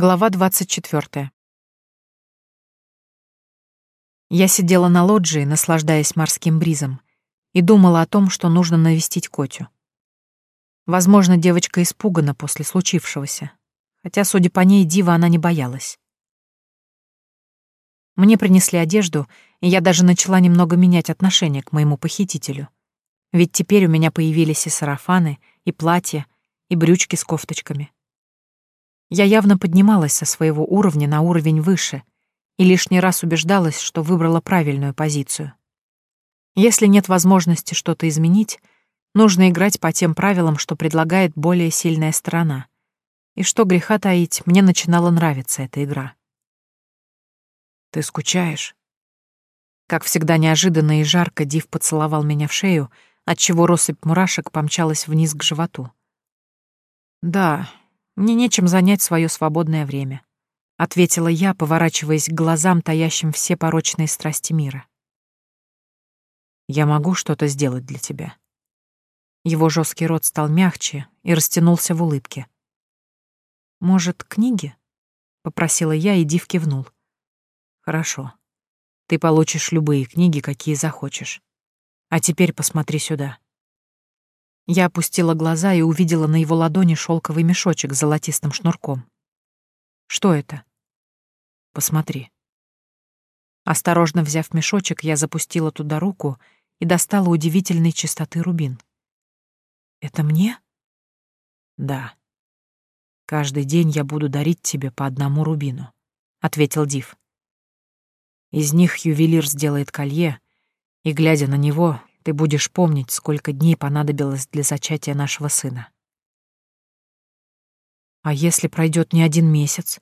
Глава 24. Я сидела на лоджии, наслаждаясь морским бризом, и думала о том, что нужно навестить Котю. Возможно, девочка испугана после случившегося, хотя, судя по ней, Дива она не боялась. Мне принесли одежду, и я даже начала немного менять отношение к моему похитителю. Ведь теперь у меня появились и сарафаны, и платья, и брючки с кофточками — я явно поднималась со своего уровня на уровень выше и лишний раз убеждалась, что выбрала правильную позицию. Если нет возможности что-то изменить, нужно играть по тем правилам, что предлагает более сильная сторона. И что греха таить, мне начинала нравиться эта игра. «Ты скучаешь?» Как всегда неожиданно и жарко Див поцеловал меня в шею, отчего россыпь мурашек помчалась вниз к животу. «Да, мне нечем занять свое свободное время», — ответила я, поворачиваясь к глазам, таящим все порочные страсти мира. «Я могу что-то сделать для тебя». Его жесткий рот стал мягче и растянулся в улыбке. «Может, книги?» — попросила я, и Див кивнул. «Хорошо. Ты получишь любые книги, какие захочешь. А теперь посмотри сюда». Я опустила глаза и увидела на его ладони шелковый мешочек с золотистым шнурком. Что это? Посмотри. Осторожно взяв мешочек, я запустила туда руку и достала удивительной чистоты рубин. Это мне? Да. Каждый день я буду дарить тебе по одному рубину, ответил Див. Из них ювелир сделает колье, и, глядя на него, ты будешь помнить, сколько дней понадобилось для зачатия нашего сына. А если пройдет не один месяц?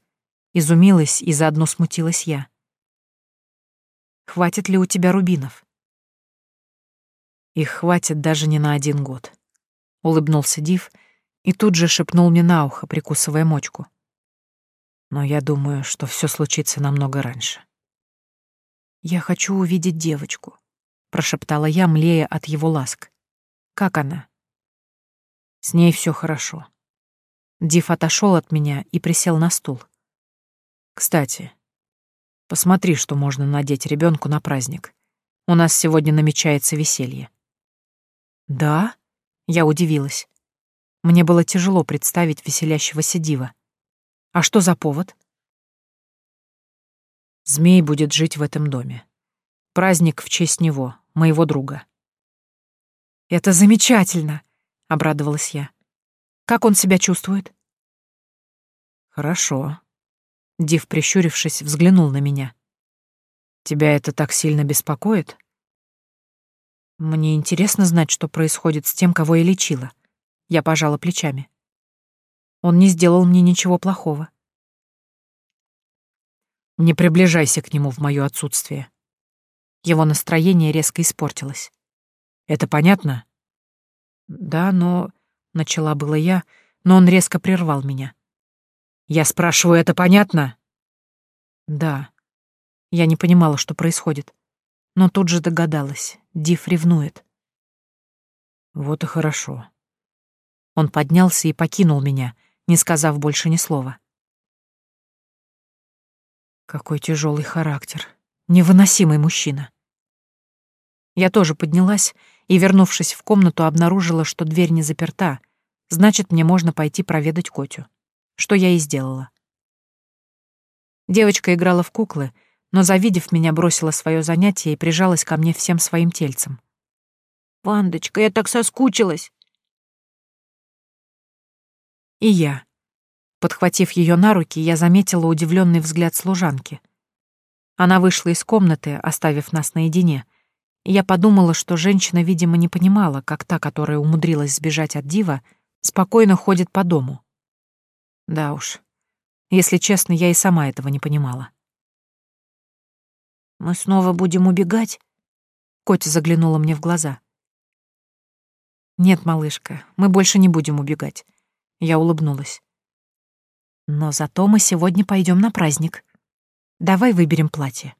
Изумилась и заодно смутилась я. Хватит ли у тебя рубинов? Их хватит даже не на один год. Улыбнулся Див и тут же шепнул мне на ухо, прикусывая мочку. Но я думаю, что все случится намного раньше. Я хочу увидеть девочку, прошептала я, млея от его ласк. Как она? С ней все хорошо. Див отошел от меня и присел на стул. Кстати, посмотри, что можно надеть ребенку на праздник. У нас сегодня намечается веселье. Да? Я удивилась. Мне было тяжело представить веселящегося дива. А что за повод? Змей будет жить в этом доме. Праздник в честь него, моего друга. «Это замечательно!» — обрадовалась я. «Как он себя чувствует?» «Хорошо». Див, прищурившись, взглянул на меня. «Тебя это так сильно беспокоит?» «Мне интересно знать, что происходит с тем, кого я лечила». Я пожала плечами. Он не сделал мне ничего плохого. «Не приближайся к нему в моё отсутствие», его настроение резко испортилось. «Это понятно?» «Да, но...» — начала было я, но он резко прервал меня. «Я спрашиваю, это понятно?» «Да». Я не понимала, что происходит, но тут же догадалась. Диф ревнует. «Вот и хорошо». Он поднялся и покинул меня, не сказав больше ни слова. Какой тяжелый характер. Невыносимый мужчина. Я тоже поднялась и, вернувшись в комнату, обнаружила, что дверь не заперта, значит, мне можно пойти проведать Котю. Что я и сделала. Девочка играла в куклы, но, завидев меня, бросила свое занятие и прижалась ко мне всем своим тельцем. «Вандочка, я так соскучилась!» И я. Подхватив ее на руки, я заметила удивленный взгляд служанки. Она вышла из комнаты, оставив нас наедине — я подумала, что женщина, видимо, не понимала, как та, которая умудрилась сбежать от дива, спокойно ходит по дому. Да уж, если честно, я и сама этого не понимала. «Мы снова будем убегать?» Котя заглянула мне в глаза. «Нет, малышка, мы больше не будем убегать». Я улыбнулась. «Но зато мы сегодня пойдем на праздник. Давай выберем платье».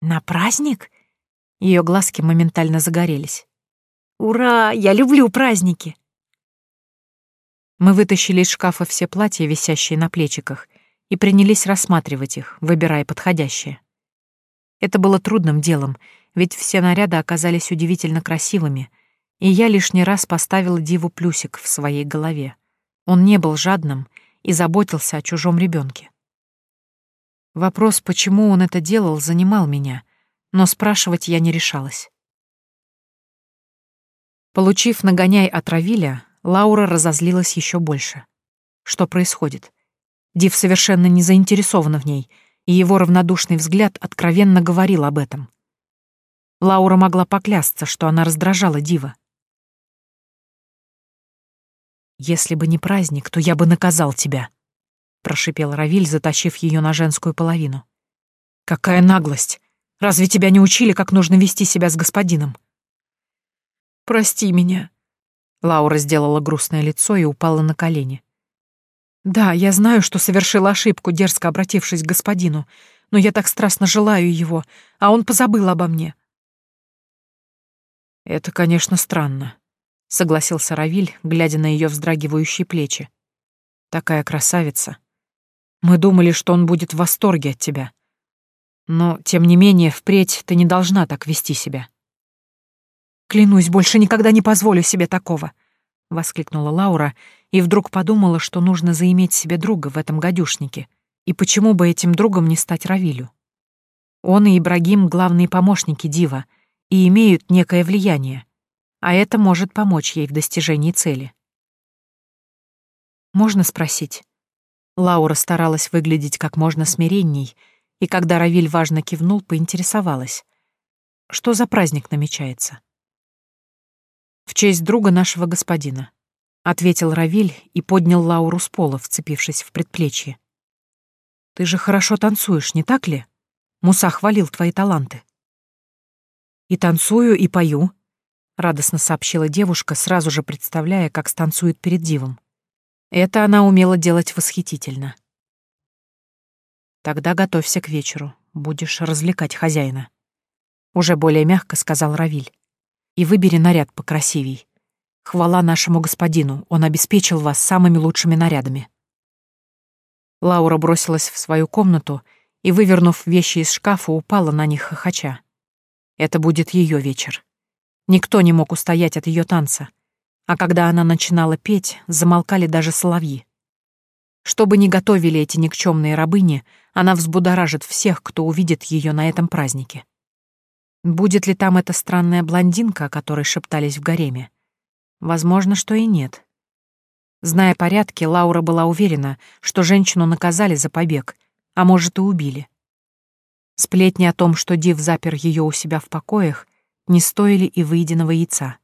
«На праздник?» Ее глазки моментально загорелись. «Ура! Я люблю праздники!» Мы вытащили из шкафа все платья, висящие на плечиках, и принялись рассматривать их, выбирая подходящее. Это было трудным делом, ведь все наряды оказались удивительно красивыми, и я лишний раз поставила Диву плюсик в своей голове. Он не был жадным и заботился о чужом ребенке. Вопрос, почему он это делал, занимал меня, но спрашивать я не решалась. Получив нагоняй от Равиля, Лаура разозлилась еще больше. Что происходит? Див совершенно не заинтересована в ней, и его равнодушный взгляд откровенно говорил об этом. Лаура могла поклясться, что она раздражала Дива. «Если бы не праздник, то я бы наказал тебя», — прошипел Равиль, затащив ее на женскую половину. «Какая наглость! Разве тебя не учили, как нужно вести себя с господином?» «Прости меня», — Лаура сделала грустное лицо и упала на колени. Да, я знаю, что совершила ошибку, дерзко обратившись к господину, но я так страстно желаю его, а он позабыл обо мне. Это, конечно, странно, согласился Равиль, глядя на ее вздрагивающие плечи. Такая красавица. Мы думали, что он будет в восторге от тебя. Но, тем не менее, впредь ты не должна так вести себя. Клянусь, больше никогда не позволю себе такого. — воскликнула Лаура и вдруг подумала, что нужно заиметь себе друга в этом гадюшнике. И почему бы этим другом не стать Равилю? Он и Ибрагим — главные помощники Дива и имеют некое влияние, а это может помочь ей в достижении цели. «Можно спросить?» Лаура старалась выглядеть как можно смиренней, и когда Равиль важно кивнул, поинтересовалась. «Что за праздник намечается?» «В честь друга нашего господина», — ответил Равиль и поднял Лауру с пола, вцепившись в предплечье. «Ты же хорошо танцуешь, не так ли? Муса хвалил твои таланты». «И танцую, и пою», — радостно сообщила девушка, сразу же представляя, как станцует перед дивом. Это она умела делать восхитительно. «Тогда готовься к вечеру, будешь развлекать хозяина», — уже более мягко сказал Равиль и выбери наряд покрасивей. Хвала нашему господину, он обеспечил вас самыми лучшими нарядами». Лаура бросилась в свою комнату и, вывернув вещи из шкафа, упала на них хохоча. Это будет ее вечер. Никто не мог устоять от ее танца, а когда она начинала петь, замолкали даже соловьи. Что бы ни готовили эти никчемные рабыни, она взбудоражит всех, кто увидит ее на этом празднике. Будет ли там эта странная блондинка, о которой шептались в гареме? Возможно, что и нет. Зная порядки, Лаура была уверена, что женщину наказали за побег, а может и убили. Сплетни о том, что Див запер ее у себя в покоях, не стоили и выеденного яйца.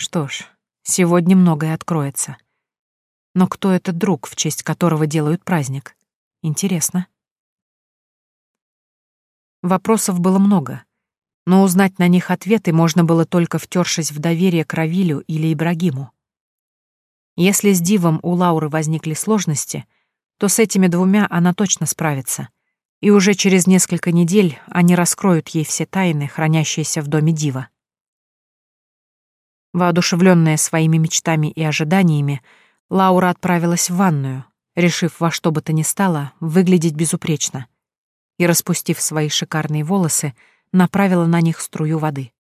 Что ж, сегодня многое откроется. Но кто этот друг, в честь которого делают праздник? Интересно. Вопросов было много, но узнать на них ответы можно было только втершись в доверие к Равилю или Ибрагиму. Если с Дивом у Лауры возникли сложности, то с этими двумя она точно справится, и уже через несколько недель они раскроют ей все тайны, хранящиеся в доме Дива. Воодушевленная своими мечтами и ожиданиями, Лаура отправилась в ванную, решив во что бы то ни стало выглядеть безупречно, и, распустив свои шикарные волосы, направила на них струю воды.